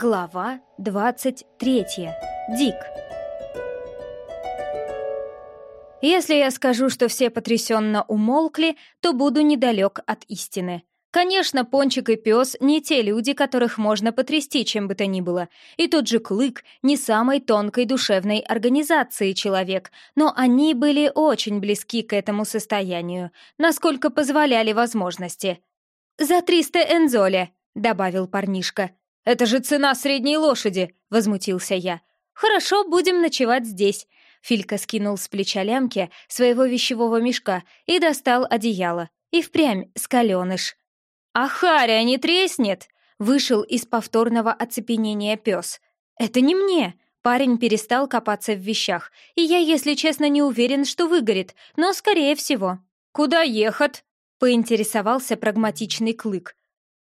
Глава 23. Дик. Если я скажу, что все потрясенно умолкли, то буду недалек от истины. Конечно, Пончик и Пес не те люди, которых можно потрясти чем бы то ни было. И тот же Клык не самой тонкой душевной организации человек, но они были очень близки к этому состоянию, насколько позволяли возможности. «За триста энзоле», — добавил парнишка. «Это же цена средней лошади!» — возмутился я. «Хорошо, будем ночевать здесь». Филька скинул с плеча лямки своего вещевого мешка и достал одеяло. И впрямь скаленыш. «А Харя не треснет?» — вышел из повторного оцепенения пес. «Это не мне!» Парень перестал копаться в вещах, и я, если честно, не уверен, что выгорит, но скорее всего. «Куда ехать?» — поинтересовался прагматичный клык.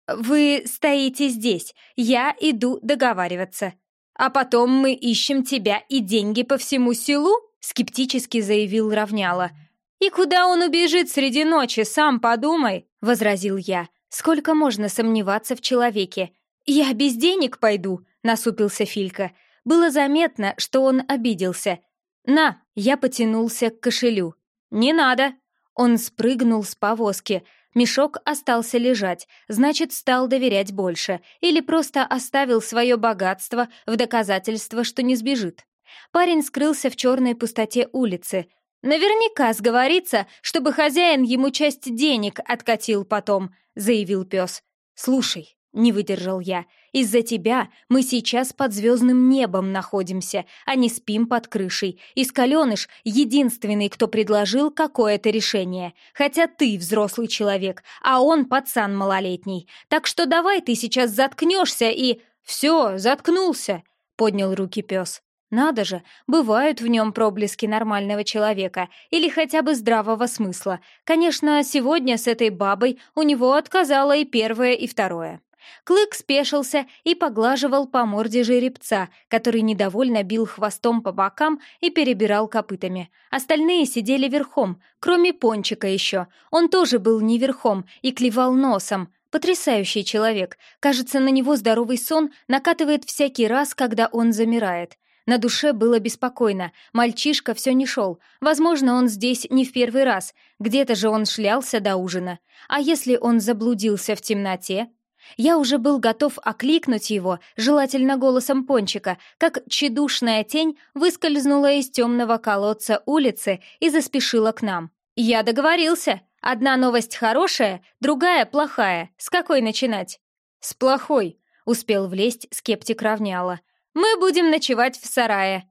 «Вы стоите здесь, я иду договариваться. А потом мы ищем тебя и деньги по всему селу?» скептически заявил Равняла. «И куда он убежит среди ночи, сам подумай», — возразил я. «Сколько можно сомневаться в человеке? Я без денег пойду», — насупился Филька. Было заметно, что он обиделся. «На!» — я потянулся к кошелю. «Не надо!» Он спрыгнул с повозки, Мешок остался лежать, значит, стал доверять больше, или просто оставил свое богатство в доказательство, что не сбежит. Парень скрылся в черной пустоте улицы. «Наверняка сговорится, чтобы хозяин ему часть денег откатил потом», — заявил пес. «Слушай, не выдержал я. «Из-за тебя мы сейчас под звездным небом находимся, а не спим под крышей. И Скаленыш — единственный, кто предложил какое-то решение. Хотя ты взрослый человек, а он пацан малолетний. Так что давай ты сейчас заткнешься и...» «Все, заткнулся!» — поднял руки пес. Надо же, бывают в нем проблески нормального человека или хотя бы здравого смысла. Конечно, сегодня с этой бабой у него отказало и первое, и второе. Клык спешился и поглаживал по морде жеребца, который недовольно бил хвостом по бокам и перебирал копытами. Остальные сидели верхом, кроме Пончика еще. Он тоже был не верхом и клевал носом. Потрясающий человек. Кажется, на него здоровый сон накатывает всякий раз, когда он замирает. На душе было беспокойно. Мальчишка все не шел. Возможно, он здесь не в первый раз. Где-то же он шлялся до ужина. А если он заблудился в темноте? Я уже был готов окликнуть его, желательно голосом пончика, как тщедушная тень выскользнула из темного колодца улицы и заспешила к нам. «Я договорился. Одна новость хорошая, другая плохая. С какой начинать?» «С плохой», — успел влезть скептик равняла. «Мы будем ночевать в сарае».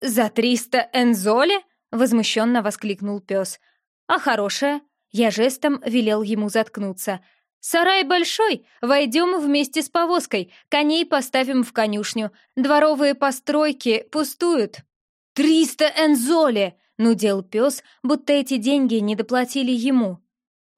«За триста энзоле?» — возмущенно воскликнул пес. «А хорошая?» Я жестом велел ему заткнуться — «Сарай большой, войдем вместе с повозкой, коней поставим в конюшню, дворовые постройки пустуют». «Триста энзоли!» — нудел пес, будто эти деньги не доплатили ему.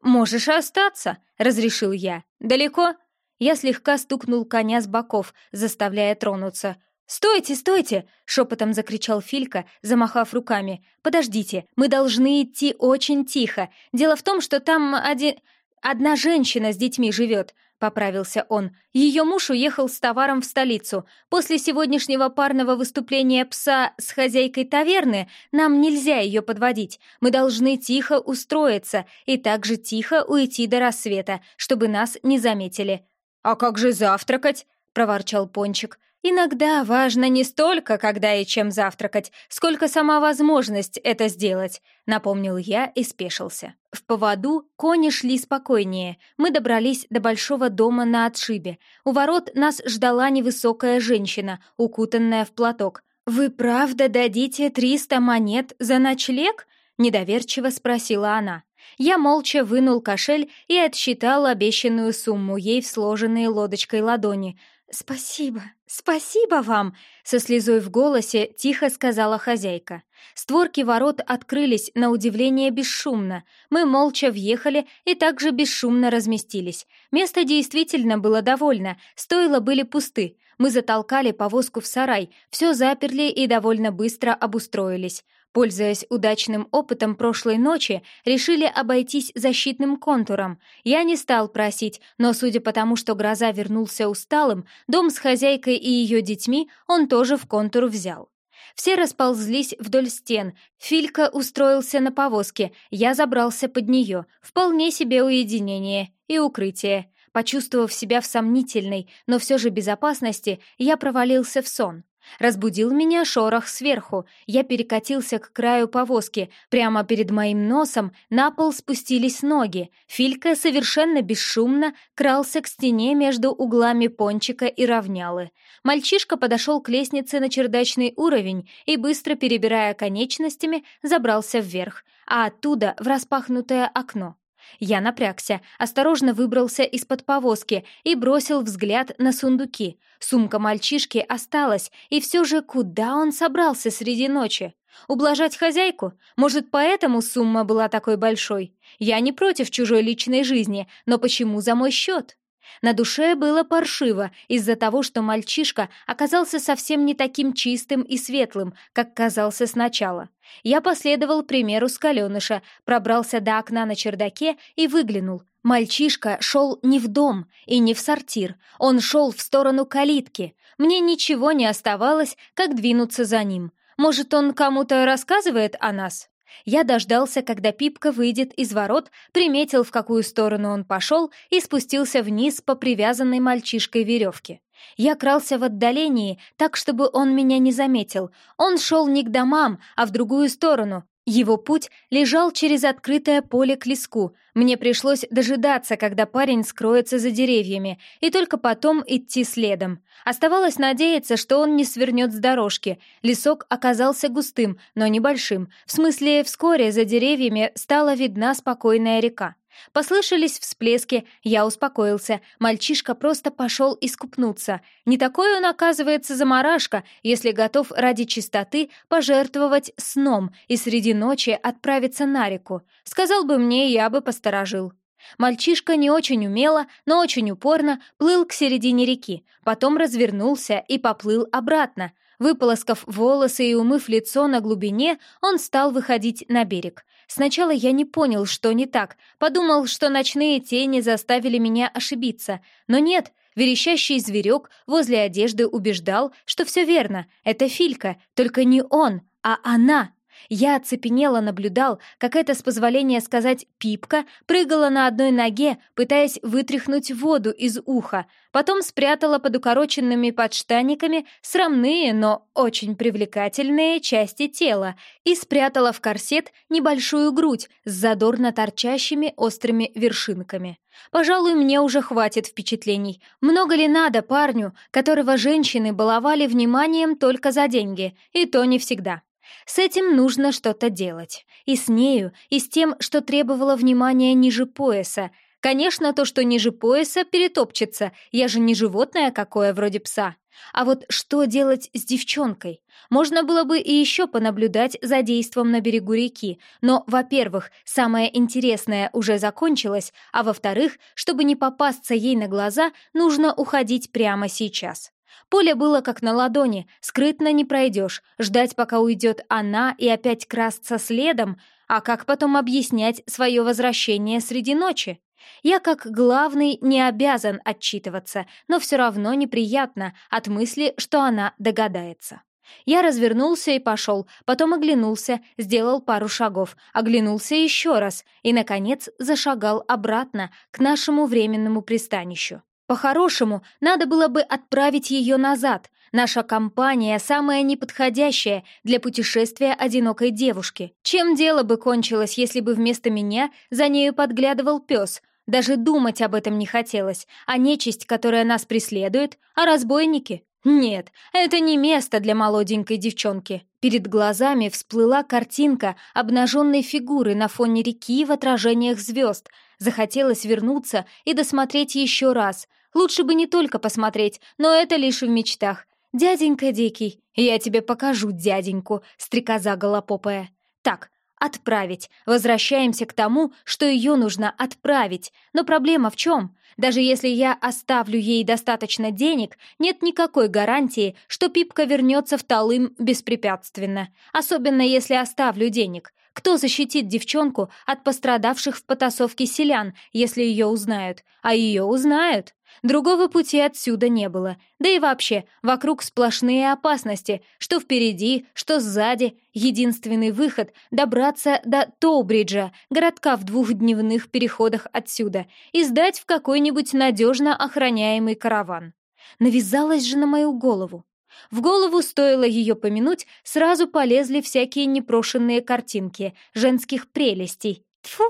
«Можешь остаться», — разрешил я. «Далеко?» Я слегка стукнул коня с боков, заставляя тронуться. «Стойте, стойте!» — шепотом закричал Филька, замахав руками. «Подождите, мы должны идти очень тихо. Дело в том, что там один... «Одна женщина с детьми живет», — поправился он. «Ее муж уехал с товаром в столицу. После сегодняшнего парного выступления пса с хозяйкой таверны нам нельзя ее подводить. Мы должны тихо устроиться и также тихо уйти до рассвета, чтобы нас не заметили». «А как же завтракать?» — проворчал Пончик. Иногда важно не столько, когда и чем завтракать, сколько сама возможность это сделать, напомнил я и спешился. В поводу кони шли спокойнее. Мы добрались до большого дома на отшибе. У ворот нас ждала невысокая женщина, укутанная в платок. «Вы правда дадите триста монет за ночлег?» — недоверчиво спросила она. Я молча вынул кошель и отсчитал обещанную сумму ей в сложенные лодочкой ладони. «Спасибо, спасибо вам!» — со слезой в голосе тихо сказала хозяйка. Створки ворот открылись на удивление бесшумно. Мы молча въехали и также бесшумно разместились. Место действительно было довольно, стойла были пусты. Мы затолкали повозку в сарай, все заперли и довольно быстро обустроились. Пользуясь удачным опытом прошлой ночи, решили обойтись защитным контуром. Я не стал просить, но судя по тому, что гроза вернулся усталым, дом с хозяйкой и ее детьми он тоже в контур взял. Все расползлись вдоль стен. Филька устроился на повозке, я забрался под нее. Вполне себе уединение и укрытие. Почувствовав себя в сомнительной, но все же безопасности, я провалился в сон. Разбудил меня шорох сверху. Я перекатился к краю повозки. Прямо перед моим носом на пол спустились ноги. Филька совершенно бесшумно крался к стене между углами пончика и равнялы. Мальчишка подошел к лестнице на чердачный уровень и, быстро перебирая конечностями, забрался вверх, а оттуда в распахнутое окно. Я напрягся, осторожно выбрался из-под повозки и бросил взгляд на сундуки. Сумка мальчишки осталась, и все же куда он собрался среди ночи? Ублажать хозяйку? Может, поэтому сумма была такой большой? Я не против чужой личной жизни, но почему за мой счет? На душе было паршиво из-за того, что мальчишка оказался совсем не таким чистым и светлым, как казался сначала. Я последовал примеру скаленыша, пробрался до окна на чердаке и выглянул. Мальчишка шел не в дом и не в сортир, он шел в сторону калитки. Мне ничего не оставалось, как двинуться за ним. Может, он кому-то рассказывает о нас? Я дождался, когда Пипка выйдет из ворот, приметил, в какую сторону он пошел, и спустился вниз по привязанной мальчишкой веревке. Я крался в отдалении, так, чтобы он меня не заметил. Он шел не к домам, а в другую сторону, его путь лежал через открытое поле к леску. Мне пришлось дожидаться, когда парень скроется за деревьями, и только потом идти следом. Оставалось надеяться, что он не свернет с дорожки. Лесок оказался густым, но небольшим. В смысле, вскоре за деревьями стала видна спокойная река. Послышались всплески, я успокоился. Мальчишка просто пошел искупнуться. Не такой он, оказывается, заморашка, если готов ради чистоты пожертвовать сном и среди ночи отправиться на реку. Сказал бы мне, я бы посторожил. Мальчишка не очень умело, но очень упорно плыл к середине реки, потом развернулся и поплыл обратно. Выполоскав волосы и умыв лицо на глубине, он стал выходить на берег. Сначала я не понял, что не так, подумал, что ночные тени заставили меня ошибиться. Но нет, верещащий зверек возле одежды убеждал, что все верно, это Филька, только не он, а она. Я оцепенело наблюдал, как эта, с позволения сказать, пипка прыгала на одной ноге, пытаясь вытряхнуть воду из уха, потом спрятала под укороченными подштаниками срамные, но очень привлекательные части тела и спрятала в корсет небольшую грудь с задорно торчащими острыми вершинками. Пожалуй, мне уже хватит впечатлений. Много ли надо парню, которого женщины баловали вниманием только за деньги, и то не всегда. С этим нужно что-то делать. И с нею, и с тем, что требовало внимания ниже пояса. Конечно, то, что ниже пояса, перетопчется. Я же не животное какое, вроде пса. А вот что делать с девчонкой? Можно было бы и еще понаблюдать за действом на берегу реки, но, во-первых, самое интересное уже закончилось, а во-вторых, чтобы не попасться ей на глаза, нужно уходить прямо сейчас. Поле было как на ладони, скрытно не пройдешь, ждать, пока уйдет она и опять красться следом, а как потом объяснять свое возвращение среди ночи? Я, как главный, не обязан отчитываться, но все равно неприятно от мысли, что она догадается. Я развернулся и пошел, потом оглянулся, сделал пару шагов, оглянулся еще раз и, наконец, зашагал обратно к нашему временному пристанищу. По-хорошему, надо было бы отправить ее назад. Наша компания самая неподходящая для путешествия одинокой девушки. Чем дело бы кончилось, если бы вместо меня за нею подглядывал пес? Даже думать об этом не хотелось. А нечисть, которая нас преследует, а разбойники? Нет, это не место для молоденькой девчонки. Перед глазами всплыла картинка обнаженной фигуры на фоне реки в отражениях звезд. Захотелось вернуться и досмотреть еще раз, Лучше бы не только посмотреть, но это лишь в мечтах. Дяденька Дикий, я тебе покажу дяденьку, стрекоза голопопая. Так, Отправить. Возвращаемся к тому, что ее нужно отправить. Но проблема в чем? Даже если я оставлю ей достаточно денег, нет никакой гарантии, что Пипка вернется в Талым беспрепятственно. Особенно если оставлю денег. Кто защитит девчонку от пострадавших в потасовке селян, если ее узнают? А ее узнают. Другого пути отсюда не было. Да и вообще, вокруг сплошные опасности, что впереди, что сзади. Единственный выход — добраться до Тоубриджа, городка в двухдневных переходах отсюда, и сдать в какой-нибудь надежно охраняемый караван. Навязалась же на мою голову. В голову стоило ее помянуть, сразу полезли всякие непрошенные картинки женских прелестей. Тьфу!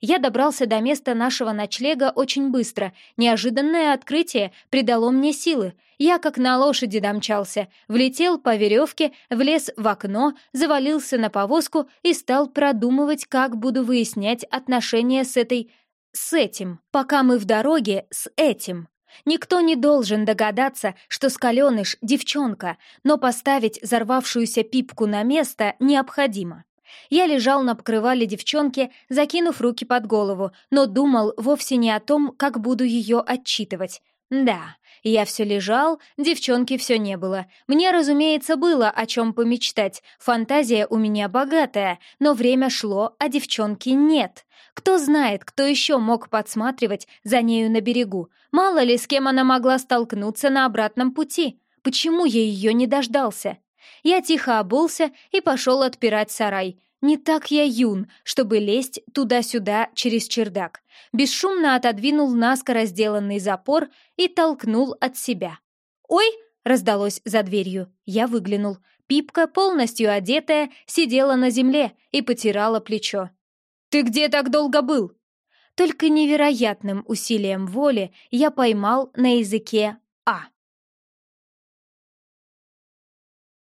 Я добрался до места нашего ночлега очень быстро. Неожиданное открытие придало мне силы. Я как на лошади домчался, влетел по веревке, влез в окно, завалился на повозку и стал продумывать, как буду выяснять отношения с этой... с этим, пока мы в дороге с этим. Никто не должен догадаться, что скаленыш — девчонка, но поставить взорвавшуюся пипку на место необходимо. Я лежал на покрывале девчонки, закинув руки под голову, но думал вовсе не о том, как буду ее отчитывать. Да, я все лежал, девчонки все не было. Мне, разумеется, было о чем помечтать. Фантазия у меня богатая, но время шло, а девчонки нет. Кто знает, кто еще мог подсматривать за нею на берегу. Мало ли, с кем она могла столкнуться на обратном пути. Почему я ее не дождался? Я тихо обулся и пошел отпирать сарай. Не так я юн, чтобы лезть туда-сюда через чердак. Бесшумно отодвинул наскоро сделанный запор и толкнул от себя. «Ой!» — раздалось за дверью. Я выглянул. Пипка, полностью одетая, сидела на земле и потирала плечо. «Ты где так долго был?» Только невероятным усилием воли я поймал на языке «а».